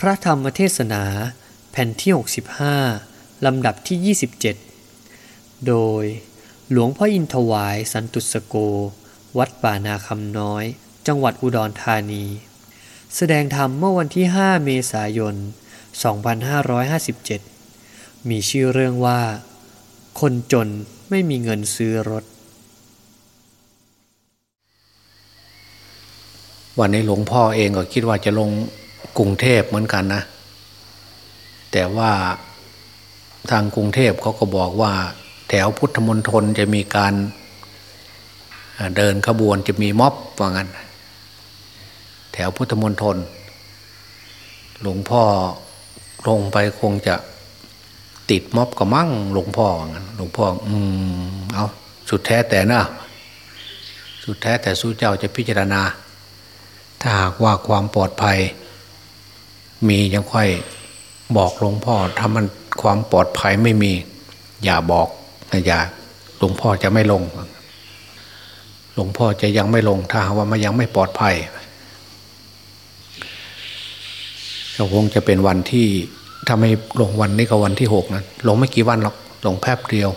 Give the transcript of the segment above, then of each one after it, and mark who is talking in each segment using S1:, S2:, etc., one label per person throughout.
S1: พระธรรมเทศนาแผ่นที่ 65 ลำดับที่ 27 โดยหลวงพ่ออินทวายสันตุสโก วัดป่านาคำน้อย จังหวัดอุดรธานี แสดงธรรมเมื่อวันที่ 5 เมษายน 2557 มีชื่อเรื่องว่า คนจนไม่มีเงินซื้อรถ
S2: วันนี้หลวงพ่อเองก็คิดว่าจะลง กรุงเทพเหมือนกันนะ แต่ว่าทางกรุงเทพเขาก็บอกว่า แถวพุทธมณฑลจะมีการเดินขบวนจะมีม็อบว่างั้น แถวพุทธมณฑลหลวงพ่อลงไปคงจะติดม็อบก็มั่งหลวงพ่อว่างั้นหลวงพ่อ อืมเอาสุดแท้แต่นะสุดแท้แต่สู้เจ้าจะพิจารณา ถ้าหากว่าความปลอดภัย มียังค่อยบอกหลวงพ่อถ้ามันความปลอดภัยไม่มี อย่าบอกอย่าหลวงพ่อจะไม่ลง หลวงพ่อจะยังไม่ลง ถ้าว่ามันยังไม่ปลอดภัยก็คงจะเป็นวันที่ถ้าไม่ลงวันนี้ก็วันที่หกนะลงไม่กี่วันหรอกลงแปบเดียว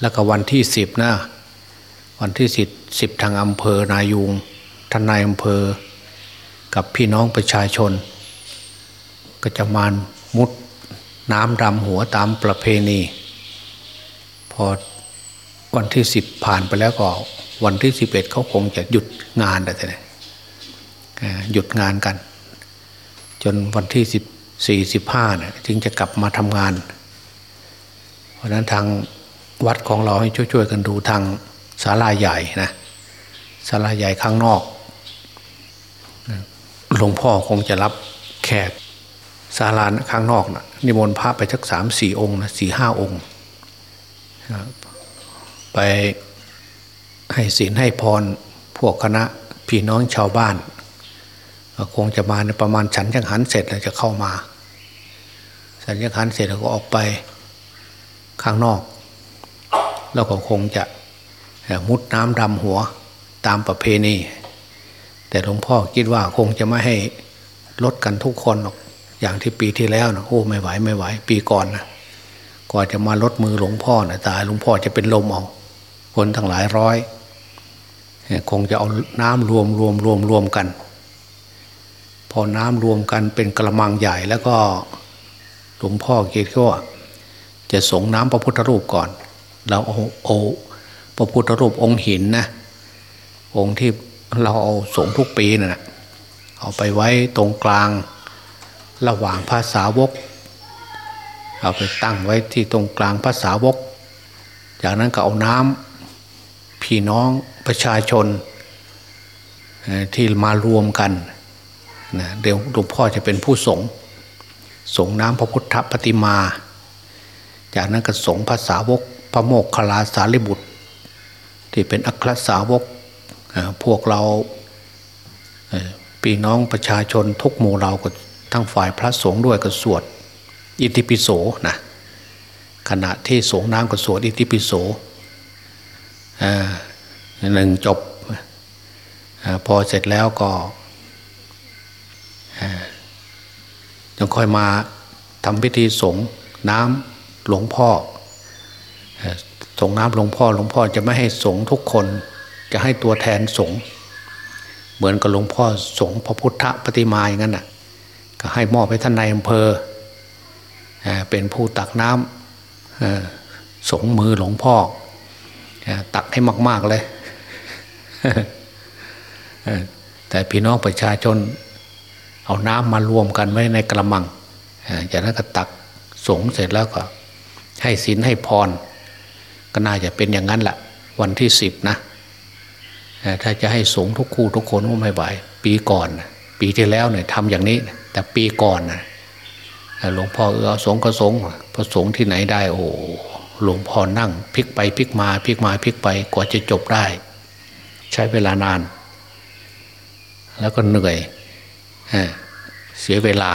S2: แล้วก็วันที่สิบนะวันที่สิบสิบทางอำเภอนายูงทนายอำเภอ กับพี่น้องประชาชน ก็จะมามุดน้ำดำหัวตามประเพณี พอวันที่สิบผ่านไปแล้วก็ วันที่สิบเอ็ดเขาคงจะหยุดงานแต่ไหนหยุดงานกัน จนวันที่สิบสี่สิบห้าเนี่ยจึงจะกลับมาทำงาน เพราะนั้นทางวัดของเราให้ช่วยๆกันดูทางศาลาใหญ่นะศาลาใหญ่ข้างนอกหลวงพ่อคงจะรับแขก ศาลานข้างนอกนะนิมนต์พระไปสักสามสี่องค์นะสี่ห้าองค์ไปให้ศีลให้พรพวกคณะพี่น้องชาวบ้าน คงจะมาในประมาณฉันยังหันเสร็จแล้วจะเข้ามาฉันยังหันเสร็จแล้วก็ออกไปข้างนอก แล้วก็คงจะมุดน้ำดำหัวตามประเพณี แต่หลวงพ่อคิดว่าคงจะไม่ให้ลดกันทุกคนหรอก อย่างที่ปีที่แล้วนะโอ้ไม่ไหวไม่ไหว ปีก่อนนะก่อนจะมาลดมือหลวงพ่อนะตายหลวงพ่อจะเป็นลมเอาคนทั้งหลายร้อยคงจะเอาน้ำรวมรวมรวมรวมกัน พอน้ำรวมกันเป็นกระมังใหญ่แล้วก็หลวงพ่อคิดว่าจะสงน้ำพระพุทธรูปก่อน เราเอาโอพระพุทธรูปองค์หินนะ องค์ที่เราเอาสงทุกปีนะ่ะเอาไปไว้ตรงกลาง ระหว่างภาษาวก เอาไปตั้งไว้ที่ตรงกลางภาษาวก จากนั้นก็เอาน้ำพี่น้องประชาชนที่มารวมกันนะเดี๋ยวหลวงพ่อจะเป็นผู้สงสงน้ำพระพุทธปฏิมา จากนั้นก็สงภาษาวกพระโมกขลาสารีบุตร ที่เป็นอัครสาวกพวกเราปีน้องประชาชนทุกหมู่เราก็ ทั้งฝ่ายพระสงฆ์ด้วยก็สวดอิติปิโสนะขณะที่สงน้ำก็สวดอิติปิโสหนึ่งจบอพอเสร็จแล้วก็ยังค่อยมาทำพิธีสงน้ำหลวงพ่อสงน้ำหลวงพ่อหลวงพ่อจะไม่ให้สงทุกคนจะให้ตัวแทนสงเหมือนกับหลวงพ่อสงพระพุทธปฏิมาอย่างนั้นน่ะ ให้มอบให้ท่านนายอำเภอเป็นผู้ตักน้ำสงมือหลวงพ่อตักให้มาก ๆ เลย แต่พี่น้องประชาชน เอาน้ำมารวมกันไว้ในกระมังจากนั้นก็ตักสงเสร็จแล้วก็ ให้ศีลให้พร ก็น่าจะเป็นอย่างนั้นแหละวันที่สิบนะถ้าจะให้สงทุกคู่ทุกคนก็ไม่ไหวปีก่อน ปีที่แล้วเนี่ยทำอย่างนี้ แต่ปีก่อนนะหลวงพ่อเออสงก็สงพระสงฆ์ที่ไหนได้ โอ้หลวงพ่อนั่งพลิกไปพลิกมาพลิกมาพลิกไปกว่าจะจบได้ ใช้เวลานาน แล้วก็เหนื่อยเสียเวลา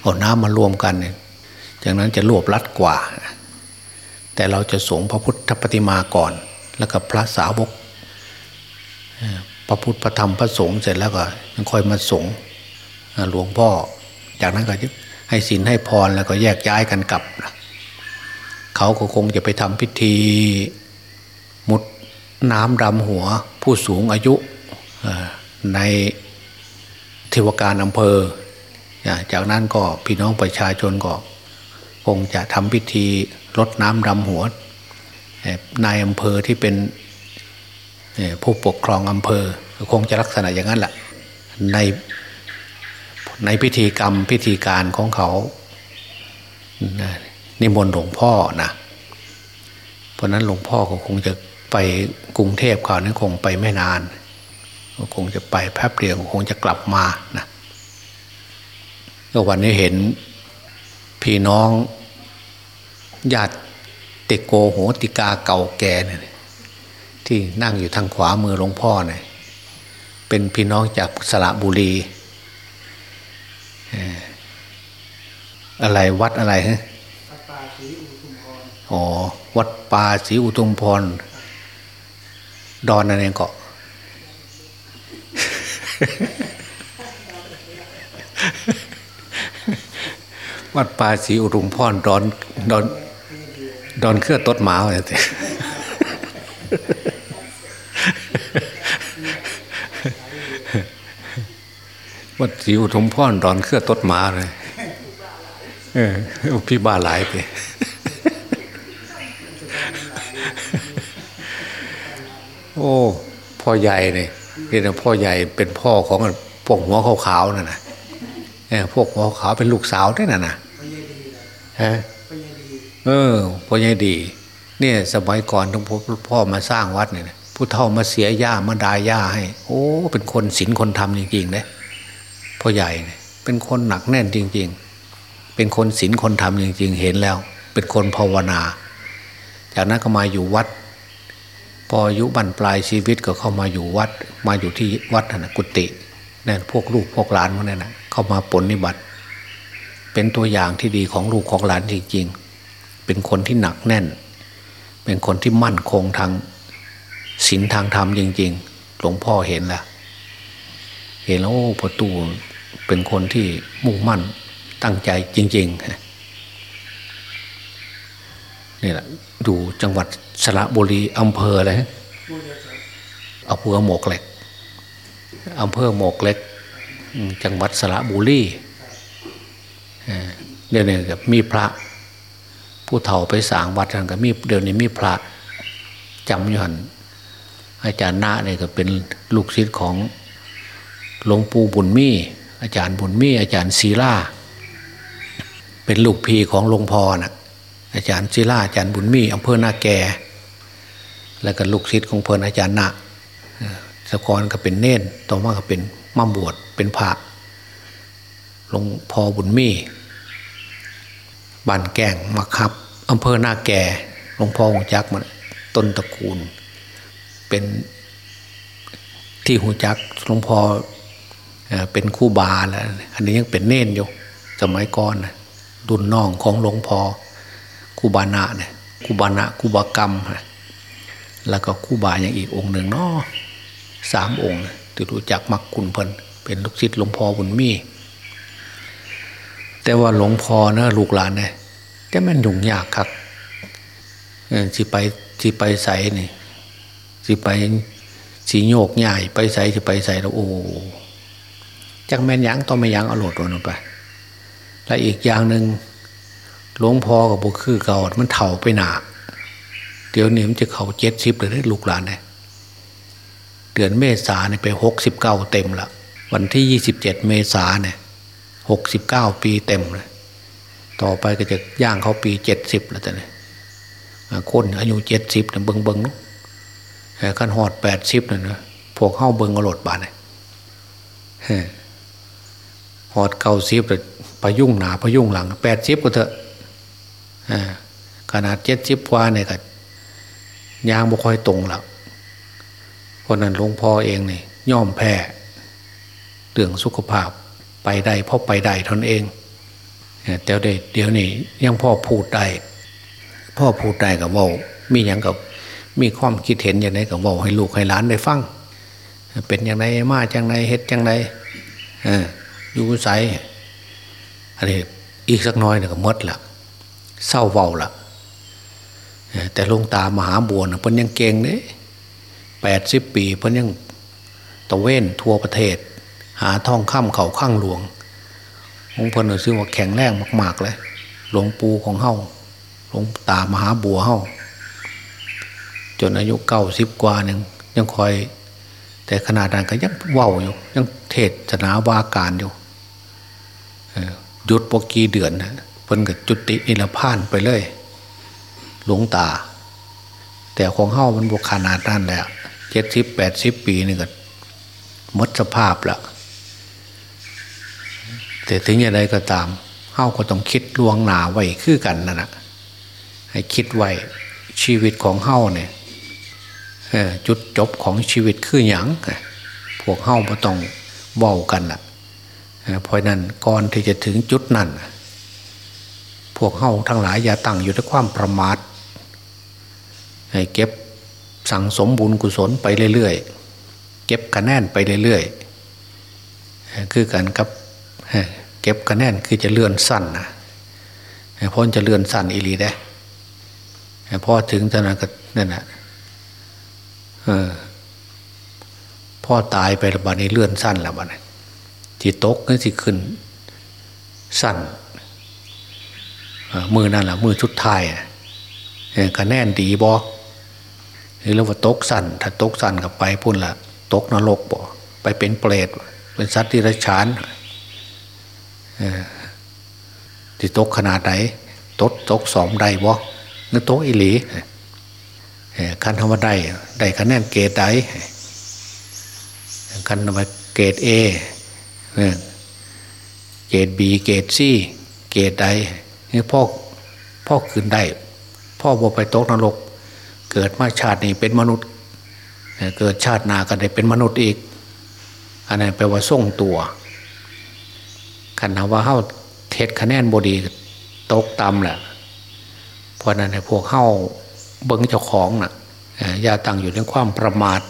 S2: เอาน้ำมารวมกันเนี่ยจากนั้นจะรวบรัดกว่า แต่เราจะสงพระพุทธปฏิมาก่อน แล้วก็พระสาวกพระพุทธพระธรรมพระสงฆ์เสร็จแล้วก็ยังค่อยมาสง หลวงพ่อ จากนั้นก็ให้ศีลให้พรแล้วก็แยกย้ายกันกลับนะเขาก็คงจะไปทำพิธีมุดน้ำดำหัวผู้สูงอายุในเทวการอำเภอ จากนั้นก็พี่น้องประชาชนก็คงจะทำพิธีรดน้ำดำหัวนายอำเภอที่เป็นผู้ปกครองอำเภอ คงจะลักษณะอย่างนั้นแหละใน ในพิธีกรรมพิธีการของเขานิมนต์หลวงพ่อนะเพราะนั้นหลวงพ่อก็คงจะไปกรุงเทพคราวนั้นคงไปไม่นานคงจะไปแป๊บเดียวคงจะกลับมานะก็วันนี้เห็นพี่น้องญาติติโกโหติกาเก่าแก่เนี่ยที่นั่งอยู่ทางขวามือหลวงพ่อเนี่ยเป็นพี่น้องจากสระบุรี อะไรวัดอะไรฮะวัดป่าสีอุทุมพรอ๋อ วัดป่าศรีอุทุมพร ดอนอะไรเกาะวัดป่าศรีอุทุมพรดอนดอน ดอนเครือต้นหมาอะไร วัดศรีอุทมพรดอนเครือต้นหมาเลยเออพี่บ้าหลายไปโอ้พ่อใหญ่เนี่ยเรียกพ่อใหญ่เป็นพ่อของพวกหัวขาวๆนั่นนะพวกหัวขาวเป็นลูกสาวได้น่ะนะฮะเออพ่อใหญ่ดี เนี่ยสมัยก่อนทั้งพ่อมาสร้างวัดเนี่ยผู้เฒ่ามาเสียหญ้ามาดายหญ้าให้ โอ้ เป็นคนศีลคนธรรมจริงๆเลย พ่อใหญ่เป็นคนหนักแน่นจริง ๆ เป็นคนศีลคนธรรมจริง ๆ เห็นแล้ว เป็นคนภาวนา จากนั้นก็มาอยู่วัด พออายุบรรปลายชีวิตก็เข้ามาอยู่วัด มาอยู่ที่วัดนะกุฏินั่นพวกลูกพวกหลานพวกนั้นนะเข้ามาปนนิบัติ เป็นตัวอย่างที่ดีของลูกของหลานจริง ๆ เป็นคนที่หนักแน่น เป็นคนที่มั่นคงทางศีลทางธรรมจริง ๆ หลวงพ่อเห็นแล้วเห็นแล้วโอ้ประตู เป็นคนที่มุ่งมั่นตั้งใจจริงๆนี่แหละดูจังหวัดสระบุรีอำเภออะไรอำเภอหมกเหล็กอำเภอหมกเล็ก จังหวัดสระบุรีเดี๋ยวนี้กับมีพระ ผู้เฒ่าไปสางวัดกันกับมีเดี๋ยวนี้มีพระจำอยู่หันอาจารย์นาเนี่ยก็เป็นลูกศิษย์ของหลวงปู่บุญมี อาจารย์บุญมีอาจารย์ศีลาเป็นลูกพีของหลวงพ่อนะอาจารย์ศีลาอาจารย์บุญมีอำเภอนาแกแล้วก็ลูกศิษย์ของเพลินอาจารย์นาสกรก็เป็นเน่นต่อมาก็เป็นม่าบวชเป็นพระหลวงพ่อบุญมีบ้านแก่งมาครับอำเภอนาแก่หลวงพ่อหงจักมันต้นตระกูล เป็นที่หูจักหลวงพ่อ เป็นคู่บาแล้วอันนี้ยังเป็นเน่นอยู่สมัยก่อนนะดุนน้องของหลวงพ่อคูบานะเนี่ยคูบานะคูบากรรมแล้วก็คูบาอย่างอีกองค์หนึ่งเนาะสามองค์ที่รู้จักมักคุณเพลินเป็นลูกศิษย์หลวงพ่อบุญมี แต่ว่าหลวงพ่อนะลูกหลานเนี่ยจะมันยุ่งยากครับสิไปสิไปใส่นี่สิไปสีโยกใหญ่ไปใส่สิไปใส่แล้วโอ้ จังแม่นยังต้องไม่ยังเอาโหลดลงไป และอีกอย่างหนึ่งหลวงพ่อกับบุคือเก่ามันเถ่าไปหนาเดี๋ยวนี้มันจะเข่าเจ็ดสิบเลยลูกหลานเนี่ยเดือนเมษาเนี่ยไปหกสิบเก้าเต็มละวันที่ยี่สิบเจ็ดเมษาเนี่ยหกสิบเก้าปีเต็มเลยต่อไปก็จะย่างเขาปีเจ็ดสิบแล้วแต่เนี่ยคนอายุเจ็ดสิบเนี่ยเบิงเบิงนุ๊กขั้นหอดแปดสิบเนี่ยนะพวกเข้าเบิงกระโดดบาเนี่ย หอดเก้าสิบเลยพยุ่งหนาพยุ่งหลังแปดสิบก็เถอะขนาดเจ็ดสิบกว่าเนี่ยก็ยางบุคอยตรงแล้วเพราะนั้นหลวงพ่อเองเนี่ยย่อมแพ้เรื่องสุขภาพไปได้เพราะไปได้ทนเองแต่เดี๋ยวนี้ยังพ่อพูดได้พ่อพูดได้กับว่า มีอย่างกับมีความคิดเห็นอย่างไรกับว่าให้ลูกให้หลานได้ฟังเป็นอย่างไรมาจังไรเฮ็ดจังไรอ ยู่ไซอันนี้อีกสักน้อยเนี่ยก็มดละเศร้าเว้าละแต่ลงตามหาบัวนะเพิ่นยังเก่งเนี่ยแปดสิบปีเพิ่นยังตะเวนทั่วประเทศ หาทองคำเขาข้างหลวงองค์พลซึ่งว่าแข็งแรงมาก ๆ เลย หลวงปู่ของเฮาหลวงตามหาบัวเฮาจนอายุเก้าสิบกว่าหนึ่งยังคอย แต่ขนาดนั้นก็ยังเว้าอยู่ ยังเทศนาวาการอยู่ หยุดปกีเดือนนะเพิ่นกับจุตินิรพานไปเลย หลวงตา แต่ของเฮ้ามันบวกขนาดนั้นแหละเจ็ดสิบแปดสิบปีนี่ก็มดสภาพละแต่ถึงอย่างไรก็ตามเฮ้าก็ต้องคิดลวงหนาไว้คือกันนั่นแหะให้คิดไว้ชีวิตของเฮ้าเนี่ยจุดจบของชีวิตคืออย่างพวกเฮ้าไม่ต้องเว้ากันล่ะ เพราะนั้นก่อนที่จะถึงจุดนั้น พวกเฮ้าทั้งหลายอย่าตั้งอยู่ในความประมาทให้เก็บสั่งสมบุญกุศลไปเรื่อยๆ เก็บคะแนนไปเรื่อยๆ คือกันกับเก็บคะแนนคือจะเลื่อนสั้นนะเพราะจะเลื่อนสั้นอีหลีได้พอถึงตอนนั้นก็นั่นแหละพ่อตายไปแล้วบัดนี้เลื่อนสั้นแล้วบัดนี้ ที่ตกนั่นสิขึ้น สั้นมือนั่นแหละมือชุดไท้ายคะแน่นดีบอหรือว่าตกสั้นถ้าตกสั้นกับไปพุ่นละตกนรกบ่ไปเป็นเปรตเป็นสัตว์ที่ไรฉานที่ตกขนาดไหนตกตกสองใดบ่นึกตกอิหลีคันทำว่าได้ได้คะแนนเกรดใดคันทำว่าเกรดเอ เกรดบีเกรดซีเกรดใดนี่พ่อพ่อคืนได้ พ่อบ่ไปตกนรก เกิดมาชาตินี้เป็นมนุษย์ เกิดชาตินาก็ได้เป็นมนุษย์อีก อันนั้นแปลว่าส่งตัวขันว่าเข้าเทศคะแนนบดีตกต่ำแหละเพราะนั้นพวกเข้าเบิ้งเจ้าของนะ่ะอย่าตั้งอยู่ในความประมาท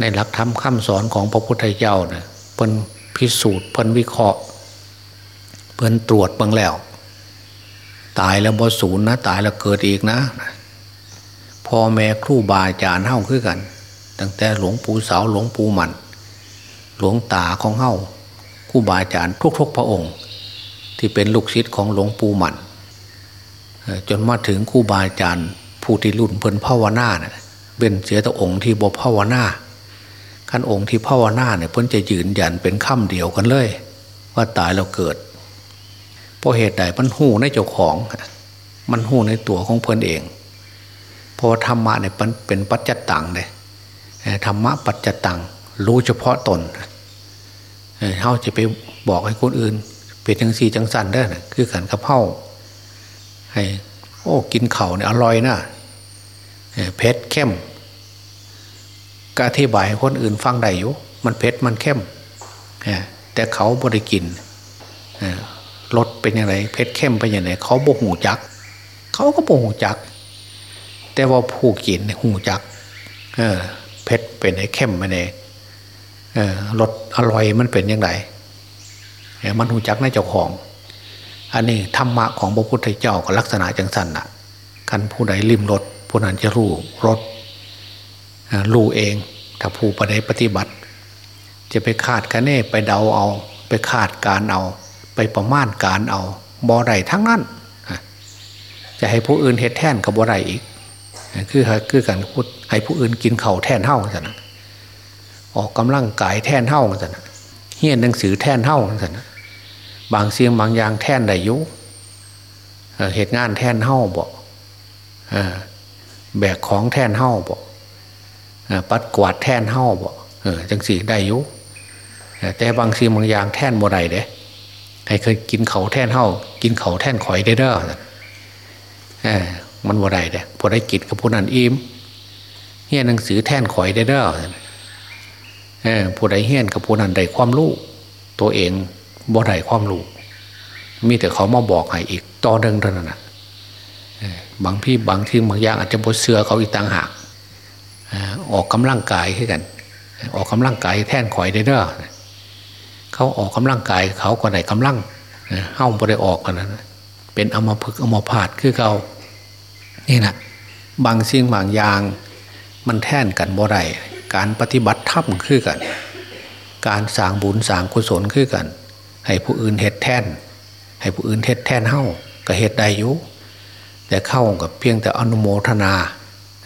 S2: ในหลักธรรมคำสอนของพระพุทธเจ้านะ่ะ เพิ่นพิสูจน์เพิ่นวิเคราะห์ เพิ่นตรวจบางแล้ว ตายแล้วบ่ศูนย์นะ ตายแล้วเกิดอีกนะพ่อแม่ครูบาอาจารย์เฮ้าคือกัน ตั้งแต่หลวงปู่สาวหลวงปู่มัน หลวงตาของเฮ้าครูบาอาจารย์ทุกๆพระองค์ ที่เป็นลูกศิษย์ของหลวงปู่มันจนมาถึงครูบาอาจารย์ผู้ที่รุ่นเพิ่นภาวนาเนี่ยเป็นเสียต่องค์ที่บ่ภาวนา ขั้นองค์ที่ภาวนาเนี่ยเพิ่นจะยืนยันเป็นคำเดียวกันเลย ว่าตายเราเกิดเพราะเหตุใดมันหูในเจ้าของ มันหูในตัวของเพิ่นเองเพราะธรรมะเนี่ยเป็นปัจจตังเลยธรรมะปัจจตังรู้เฉพาะตนเขาจะไปบอกให้คนอื่น เป็นจังสีจังสันได้นะคือขันกับเ้าให้โอ้กินเข่าเนี่ยอร่อยนะเผ็ดเข้ม ก็อธิบายให้คนอื่นฟังได้อยู่มันเผ็ดมันเข้มแต่เขาบริกินรสเป็นยังไงเผ็ดเข้มเป็นยังไงเขาบกหูจัก เขาก็บกหูจัก แต่ว่าผู้กินหูจักเผ็ดเป็นไงเข้มเป็นไงรสอร่อยมันเป็นยังไงมันหูจักในเจ้าของ อันนี้ธรรมะของพระพุทธเจ้าก็ลักษณะจังสันน่ะคันผู้ใดริมรสผู้นั้นจะรู้รส รู้เองถ้าผู้ปฏิปฏิบัติ จะไปคาดคะเน่ไปเดาเอา ไปคาดการเอา ไปประมาณการเอาบ่ได้ทั้งนั้น จะให้ผู้อื่นเฮ็ดแทนกับบ่ได้อีก คือคือการพูดให้ผู้อื่นกินเข่าแทนเท่ากันนะออกกำลังกายแทนเท่ากันนะเฮียนหนังสือแทนเท่ากันนะบางเสียงบางอย่างแทนได้ยุเหตุงานแทนเท่าบอกแบกของแทนเท่าบอก ปัดกวาดแท่นเห่าบ่เออจังสีได้ยุแต่บางสีบางอย่างแท่นบ่ได้เด้ให้เคยกินเขาแท่นเห่ากินเขาแท่นข่อยได้เด้อมันบ่ได้เด้พอได้กินกับผู้นั้นอิ่มเฮียนหนังสือแท่นข่อยได้เด้อผู้ใดเฮียนกับผู้นั้นได้ความรู้ตัวเองบ่ได้ความรู้มีแต่เขามาบอกให้อีกต่อเดิงเท่านั้นนะบางพี่บางที่บางอย่างอาจจะบดเสือเขาอีกต่างหาก ออกกำลังกายให้กัน ออกกำลังกายแท่นข่อยได้เด้อเขาออกกำลังกายเขาก็ได้กำลังเฮ้าบ่ได้ออกกันนะเป็นอมพึกอมพาดคือเขานี่นะบางสิ่งบางอย่างมันแท่นกันบ่ได้การปฏิบัติธรรมคือกัน การสร้างบุญสร้างกุศลคือกัน ให้ผู้อื่นเฮ็ดแท่น ให้ผู้อื่นเฮ็ดแท่นเฮ้าก็เฮ็ดได้อยู่แต่เข้ากับเพียงแต่อนุโมทนา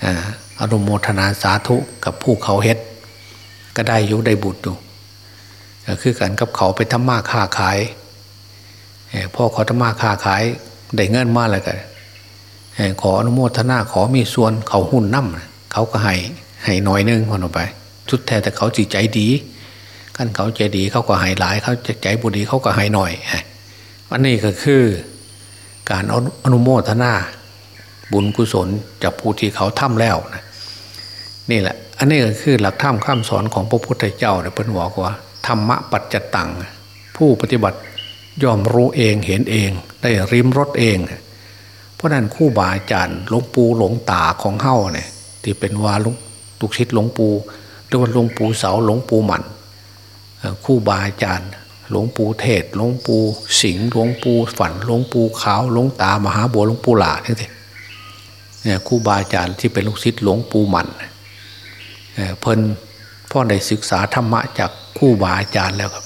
S2: อ่า อนุโมทนาสาธุกับผู้เขาเฮ็ด ก็ได้อยู่ได้บุญอยู่คือกันกับเขาไปทำมาค้าขายพ่อเขาทำมาค้าขายได้เงินมาแล้วกันขออนุโมทนาขอมีส่วนเขาหุ่นน้ำเขาก็ให้ให้หน่อยนึงคนออกไปชุดแท้แต่เขาจิตใจดีกันเขาใจดีเขาก็ให้หลาย เขาใจบุดีเขาก็ให้หน่อยอันนี้ก็คือการอนุโมทนาบุญกุศลจากผู้ที่เขาทำแล้วนะ นี่แหละ อันนี้ก็คือหลักธรรมข้ามสอนของพระพุทธเจ้าเนี่ยเป็นบอกว่าธรรมะปัจจตัง ผู้ปฏิบัติยอมรู้เองเห็นเองได้ริมรถเอง เพราะนั้นคู่บาอาจารย์หลวงปู่หลวงตาของเฮ้าเนี่ยที่เป็นวาลุตุกชิดหลวงปู่หรือว่าหลวงปู่เสาหลวงปู่หมันคู่บาอาจารย์ หลวงปู่เทศหลวงปู่สิงห์หลวงปู่ฝันหลวงปู่ขาวหลวงตามหาบัวหลวงปู่หลาเนี่ยเนี่ยคู่บาอาจารย์ที่เป็นลูกศิษย์หลวงปู่หมันเเพิ่นพ่อได้ศึกษาธรรมะจากคู่บาอาจารย์แล้วครับ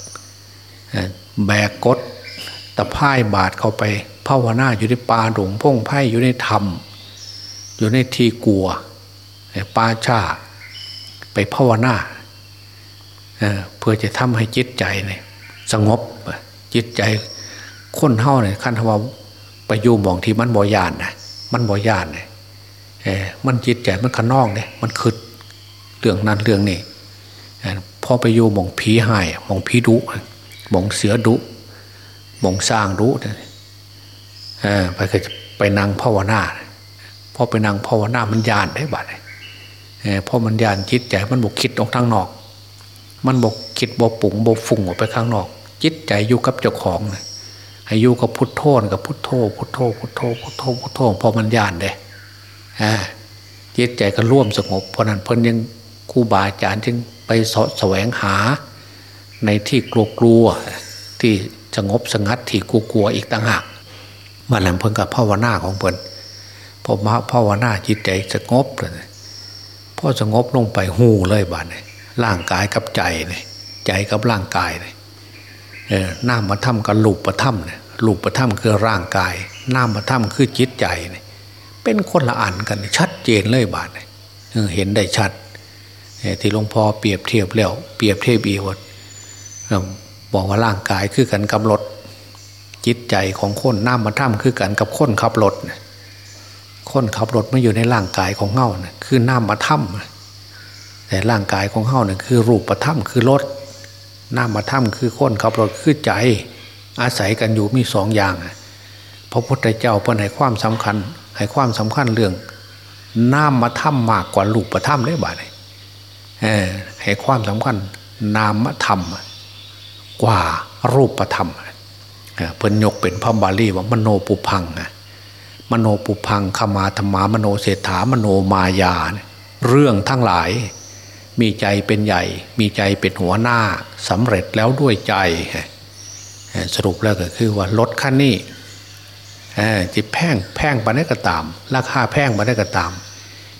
S2: แบกกดตะพ่ายบาดเข้าไปภาวนาอยู่ในป่าหลงพงไพ่อยู่ในธรรม อยู่ในที่กลัวป่าชาไปภาวนาเพื่อจะทำให้จิตใจเนี่ยสงบจิตใจคนเท่าเนี่ยขั้นทว่าไปอยู่มองที่มันบ่ยานนะมันบ่ยานเนี่ยมันจิตใจมันขนองเนี่ยมันคืด เรื่องนั้นเรื่องนี้พอไปอยู่มองผีหายมองผีดุมองเสือดุมองสร้างดุไปเคยไปนั่งภาวนาพอไปนั่งภาวนามันยานได้บัดเพราะมันยานจิตใจมันบกคิดออกทางนอก มันบกคิดบกปุ่งบกฝุ่งออกไปข้างนอก จิตใจอยู่กับเจ้าของนะให้อยู่กับพุทโธกับพุทโธพุทโธพุทโธพุทโธพุทโธพอมันยานเด้จิตใจก็ร่วมสงบเพราะนั้นเพิ่นยัง ครูบาอาจารย์จึงไปสแสวงหา ในที่กลัวกลัวที่สงบสงัดที่กลัวกลัวอีกต่างหากมาหลังเพิ่นกับภาวนาของเพิ่นพอมาภาวนาจิตใจสงบเลยพอสงบลงไปหูเลยบาดเนี่ยร่างกายกับใจเนี่ยใจกับร่างกายเนี่ยเออน้ามาทำกับลูกประถ้ำเนี่ยลูกประถ้ำคือร่างกายหน้ามาถ้ำคือจิตใจเนี่ยเป็นคนละอันกันชัดเจนเลยบาดเนี่ยเห็นได้ชัด ที่หลวงพ่อเปรียบเทียบแล้วเปรียบเทียบอีวดบอกว่าร่างกายคือกันกับรถจิตใจของคนน้ามาถ้ำคือกันกับคนขับรถคนขับรถไม่อยู่ในร่างกายของเงาน่ยคือน้ามาถ้ำแต่ร่างกายของเงาเนี่ยคือรูปประถ้ำคือรถน้ามาถ้ำคือคนขับรถคือใจ อาศัยกันอยู่มีสองอย่างพระพุทธเจ้าเพิ่นให้ความสำคัญให้ความสำคัญเรื่องน้ามาถ้ำมากกว่าลูกประถ้ำได้บ่าเนี่ย ให้ความสำคัญนามธรรม กว่ารูปธรรมเพิ่นยกเป็นพระบาลีว่ามโนปุพังมโนปุพังขมาธรรมามโนเศรษฐามโนมายา เรื่องทั้งหลาย มีใจเป็นใหญ่ มีใจเป็นหัวหน้าสำเร็จแล้วด้วยใจ สรุปแล้วก็คือว่ารถคันนี้จิแพงแพงไปได้ก็ตาม ราคาแพงไปได้ก็ตาม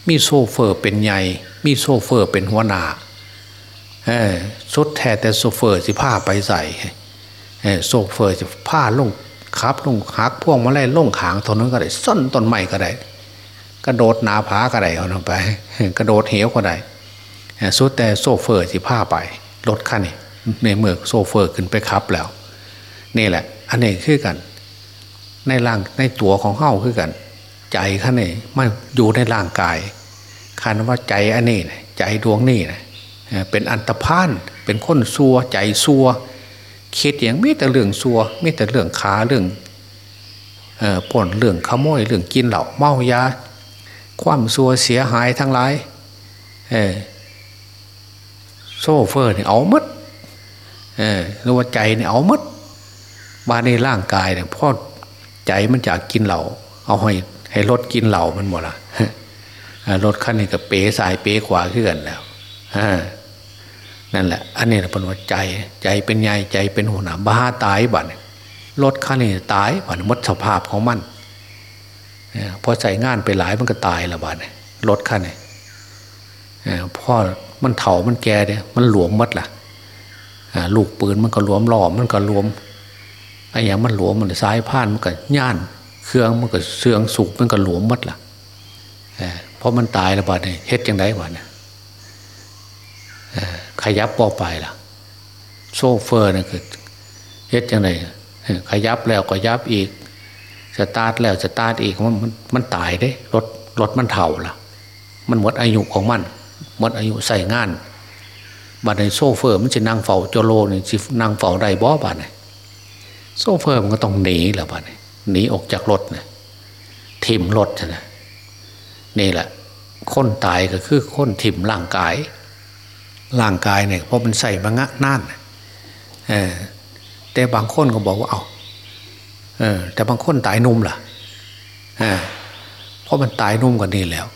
S2: มีโซเฟอร์เป็นใหญ่ มีโซเฟอร์เป็นหัวหน้าสดแท้แต่โซเฟอร์สิผ้าไปใส่โซเฟอร์จะผ้าลงครับลงหักพ่วงมาไล่ลงขางตนนั้นก็ได้ส้นต้นไม้ก็ได้ กระโดดนาผาก็ได้เอาลงไป กระโดดเหวก็ได้สุดแต่โซเฟอร์สิผ้าไปรถคันนี้ในเมื่อโซเฟอร์ขึ้นไปคับแล้ว นี่แหละ อันนี้คือกัน ในร่างในตัวของเฮ้าคือกัน ใจขันนี้มันอยู่ในร่างกายคันว่าใจอันนี้ใจดวงนี้นะเป็นอันตรพานเป็นคนซัวใจซัวคิดอย่างไม่แต่เรื่องซัวไม่แต่เรื่องขาเรื่องป่นเรื่องขโมยเรื่องกินเหล้าเมายา ความซัวเสียหายทั้งหลายโซเฟอร์เนี่ยเอามัดหรือว่าใจเนี่ยเอามัดมาในร่างกายเนี่ยพ่อใจมันจากกินเหล้าเอาให้ ให้ลดกินเหล้ามันหมดละรถคันนี้ก็เป๋สายเป๋ขวาขึ้นแล้วนั่นแหละ อันนี้แหละเป็นว่าใจ ใจเป็นใหญ่ใจเป็นหัวหน้าบ้าตายบัดรรถคันนี้ตายบัดมดสภาพของมันพอใส่งานไปหลายมันก็ตายละบัดรรถคันนี้พ่อมันเถามันแก่เนี่ยมันหลวมมัดล่ะลูกปืนมันก็หลวมหล่อมันก็หลวมไอ้อย่างมันหลวมมันสายพานมันก็ย่าน เครื่องมันก็เสื่องสุกมันก็หลวมมัดล่ะเพราะมันตายแล้วบัดเนี่ยเฮ็ดยังไงบัดเนี่ยขยับปอไปล่ะ โซเฟอร์นี่คือเฮ็ดยังไงขยับแล้วก็ยับอีกสตาร์ทแล้วสตาร์ทอีกมันมันตายได้รถรถมันเถ่าล่ะ มันหมดอายุของมันหมดอายุใส่งานบัดในโซเฟอร์มันจะนั่งเฝ้าโจโลนี่จะนั่งเฝ้าได้บ่บัดเนี่ยโซเฟอร์มันก็ต้องหนีแหละบัดเนี่ย หนีออกจากรถเนี่ยทิมรถนะนี่แหละคนตายก็คือคนทิมร่างกาย ร่างกายเนี่ยเพราะมันใส่มางะน่านแต่บางคนก็บอกว่าเอาเออแต่บางคนตายนุ่มล่ะเพราะมันตายนุ่มกว่านี้แล้ว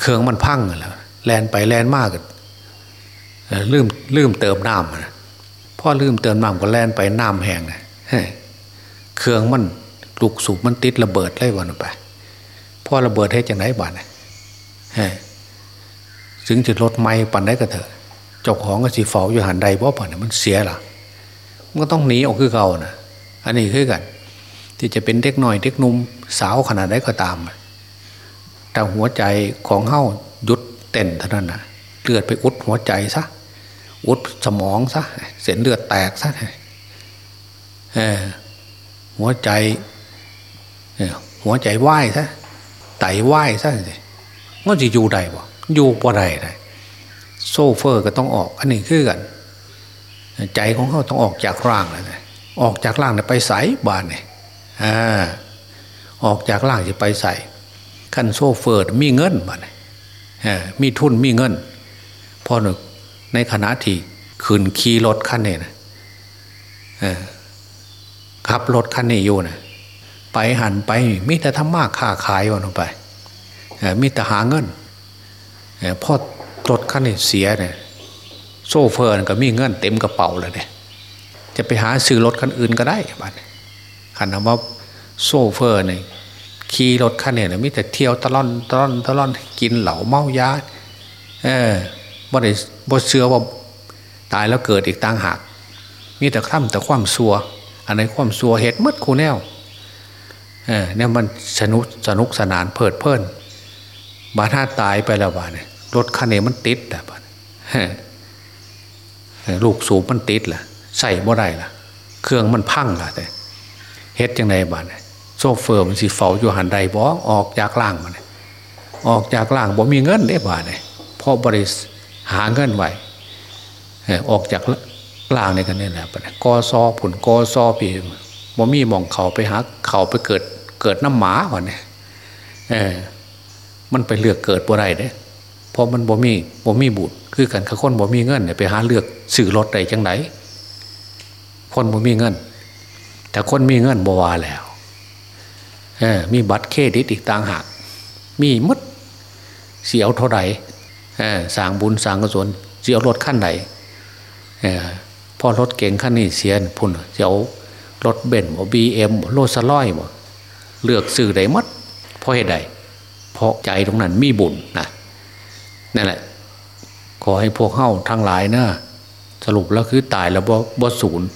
S2: เครื่องมันพังแล้วแลนไปแลนมากกันลืมลืมเติมน้ำนะพ่อลืมเติมน้ำก็แลนไปน้ำแห้งนะ เครื่องมันลูกสูบมันติดระเบิดเลยวันไปพ่อระเบิดให้จังไหนบ้านนะถึงจะลดไม้ปั่นได้ก็เถอะเจ้าของก็สีเฝ้าอยู่หันใดเพราะปั่นมันเสียล่ะมันก็ต้องหนีออกคือเก่านะอันนี้คือกัน ที่จะเป็นเด็กหน่อยเด็กนุ่มสาวขนาดใดก็ตาม แต่หัวใจของเฮ้ายุดเต้นเท่านั้นนะเลือดไปอุดหัวใจซะอุดสมองซะเส้นเลือดแตกซะ หัวใจหัวใจไหวซะไตไหวซะมันจะอยู่ใดบ่อยู่บ่ได้เลยโซเฟอร์ก็ต้องออก อันนี้คือกัน ใจของเขาต้องออกจากร่างเลยออกจากร่างเนี่ยไปใส่บานเนี่ยออกจากร่างจะไปใส่ขั้นโซเฟอร์มีเงินบานมีทุนมีเงินพอหนึ่งในขณะที่ขืนขี่รถคันเนี้นะ ขับรถคันนี้อยู่นะไปหันไปมิแต่ทำมากค้าขายวันลงไปมิแต่หาเงินพอรถคันนี้เสียเนี่ยโซเฟอร์ก็มีเงินเต็มกระเป๋าเลยเนี่ยจะไปหาซื้อรถคันอื่นก็ได้บ้านขันว่าโซเฟอร์เนี่ยขี่รถคันนี้นะมิแต่เที่ยวตะล่อนตะล่อนตะล่อนกินเหล่าเมายาเออบ่ได้บ่เชื่อว่าตายแล้วเกิดอีกต่างหากมีแต่คร่ำแต่ความซัว อันไหนความซัวเหตุมืดคูแนวเออเนี่ยมันสนุกสนุกสนานเพลิดเพลินบาถ้าตายไปแล้วบ้านรถคันนี้มันติดแต่บ้านลูกสูบมันติดล่ะ ใส่บ่ได้ล่ะ เครื่องมันพังล่ะแต่เฮ็ดยังไงบ้านโซเฟอร์มันสิเฝ้าอยู่หันใดบ่ออกจากล่างมันออกจากล่างบ่มีเงินได้บ้านเนี่ยพอบริษหาเงินไว้ออกจาก ล่างในกันนี่แหละกอซอผุนกอซอปีบ่มีมองเขาไปหาเขาไปเกิดเกิดน้ำหมาก่อนเนี่ยเออมันไปเลือกเกิดบ่ได้เด้เพราะมันบ่มีบ่มีบุตรคือกันข้าคนบ่มีเงินเนี่ยไปหาเลือกสื่อรถใดจังไหนคนบ่มีเงิน แต่คนมีเงินบ่วาแล้วเออมีบัตรเครดิตอีกต่างหากมีมดเสียวเท่าไหร่สางบุญสางกุศลเสียวรถขั้นใด พอรถเก่งขั้นนี้เสียนพุ่นเสียวรถเบนซ์บีเอ็มโรสลอยบ่เลือกสื่อใดมัดเพราะเหตุใดเพราะใจตรงนั้นมีบุญนะนั่นแหละ ขอให้พวกเข้าทั้งหลายนะสรุปแล้วคือตายแล้วบ่บ่ศูนย์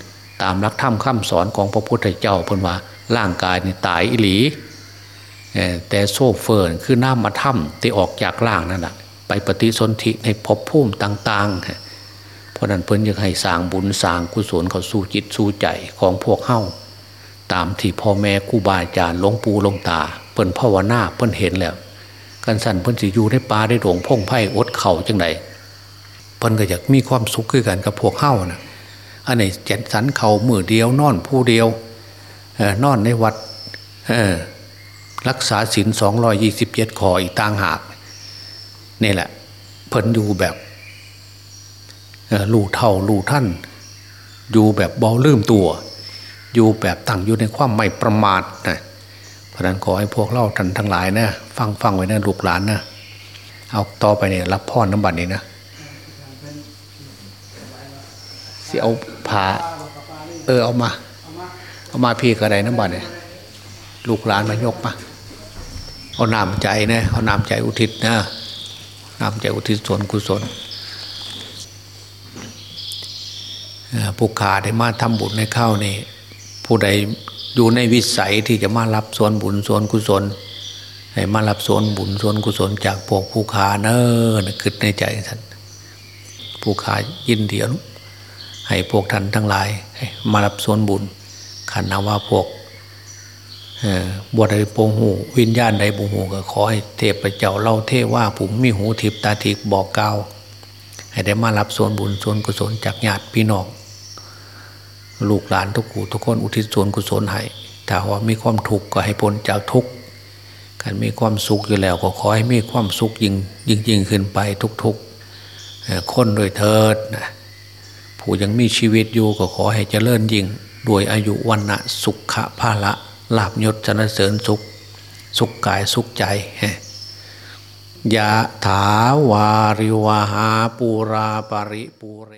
S2: ตามรักธรรมคำสอนของพระพุทธเจ้าพูนว่าร่างกายนี่ตายอิหลีแต่โซเฟอร์คือน้ำมาถ้ำที่ออกจากร่างนั่นแหละไปปฏิสนธิในภพภูมิต่าง ๆ ราะนั้นเพิ่นยังให้สร้างบุญสร้างกุศลเขาสู้จิตสู้ใจของพวกเฮ้าตามที่พ่อแม่ครูบาอาจารย์หลวงปู่หลวงตาเพิ่นภาวนาเพิ่นเห็นแล้วกันสั่นเพิ่นสิอยู่ในป่าได้หลวงพงไพ่อดเข่าจังไดเพิ่นก็อยากมีความสุขขึ้นกันกับพวกเฮ้านะอันนี้เจ็ดสันเขามือเดียวนอนผู้เดียวนอนในวัดรักษาศีลสองรอยี่สิบเจ็ดขออีกต่างหากนี่แหละ เพิ่นอยู่แบบ ลู่เท่าลู่ท่าน อยู่แบบเบาลืมตัว อยู่แบบตั้งอยู่ในความไม่ประมาทนะเพราะนั้นขอให้พวกเราท่านทั้งหลายนะฟังฟังไว้นะลูกหลานนะเอาต่อไปเนี่ยรับพ่อน้ำบัตรนี้นะสิเอาผ้าเออเอามา เอามาพี่กระไดน้ำบัตรเนี่ยลูกหลานมายกมาเอาน้ำใจนะเอาน้ำใจอุทิศนะน้ำใจอุทิศส่วนกุศลเอ่อ ผู้ขาได้มาทำบุญในข้าวนี่ผู้ใดอยู่ในวิสัยที่จะมารับส่วนบุญส่วนกุศลให้มารับส่วนบุญส่วนกุศลจากพวกผู้ขาเนอะคิดในใจท่านผู้ขายินเดียวให้พวกท่านทั้งหลาย มารับส่วนบุญขันนาว่าพวกบวชใดโปงหูวิญญาณใดบุหูก็ขอให้เทพเจ้าเล่าเทว่าผมมีหูทิพตาทิพบอกกล่าวให้ได้มารับส่วนบุญส่วนกุศลจากญาติพี่น้อง ลูกหลานทุกขู่ทุกคนอุทิศส่วนกุศลให้ถ้าว่ามีความทุกข์ก็ให้พ้นจากทุกข์การมีความสุขอยู่แล้วก็ขอให้มีความสุขยิ่งยิ่งยิ่งขึ้นไปทุกๆเอ่อคนโดยเถิดนะผู้ยังมีชีวิตอยู่ก็ขอให้เจริญยิ่งด้วยอายุวันนะสุขะภาละลาบยศสนะเสริญสุข สุขกายสุขใจยะถาวาริวหาปูราปริปูเร